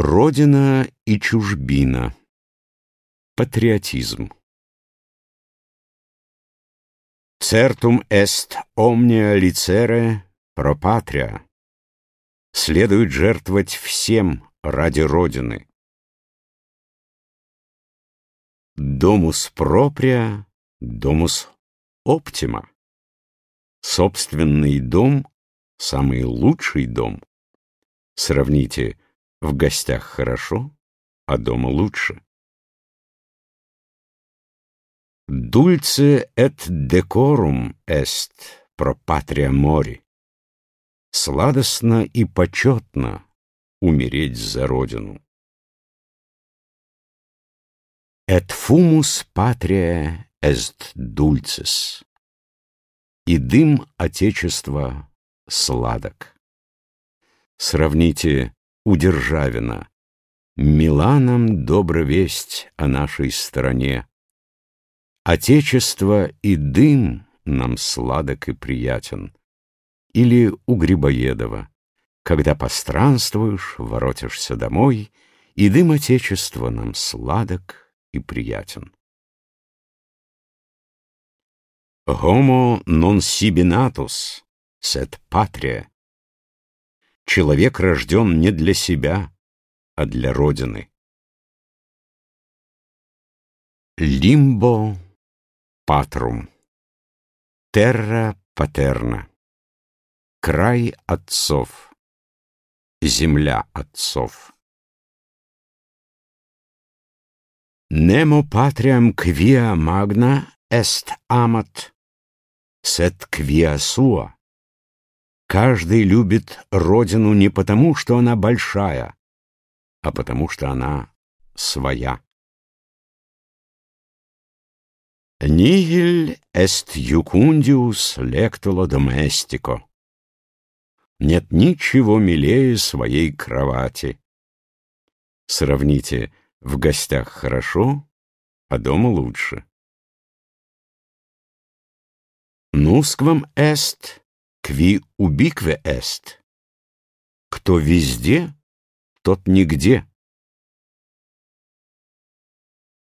Родина и чужбина. Патриотизм. Цертум эст omnia licere pro patria. Следует жертвовать всем ради Родины. Домус проприя, домус оптима. Собственный дом — самый лучший дом. Сравните в гостях хорошо, а дома лучше. Dulce et decorum est pro patria mori. Сладостно и почетно умереть за родину. Et fumus patria est dulcis. И дым Отечества сладок. Сравните у Державина. Мила нам добра весть о нашей стороне. Отечество и дым нам сладок и приятен. Или у Грибоедова. Когда постранствуешь, воротишься домой, И дым Отечества нам сладок и приятен. Homo non sibinatus, sed patria. Человек рожден не для себя, а для Родины. Лимбо патрум. Терра патерна. Край отцов. Земля отцов. Nemo patriam quia magna est amat, sed quia sua. Каждый любит родину не потому, что она большая, а потому, что она своя. Нигель est jucundius lectula domestico. Нет ничего милее своей кровати. Сравните, в гостях хорошо, а дома лучше. Нусквам est Кви убикве эст. Кто везде, тот нигде.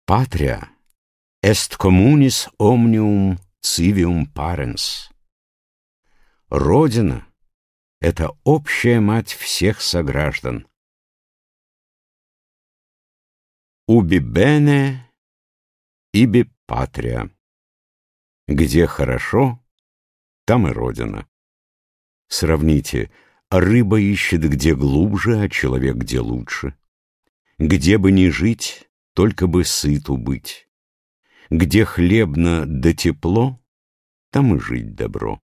Патрия est communis omnium civium parens. Родина — это общая мать всех сограждан. Уби бене, иби патрия. Где хорошо, там и родина. Сравните, рыба ищет где глубже, а человек где лучше. Где бы ни жить, только бы сыту быть. Где хлебно да тепло, там и жить добро.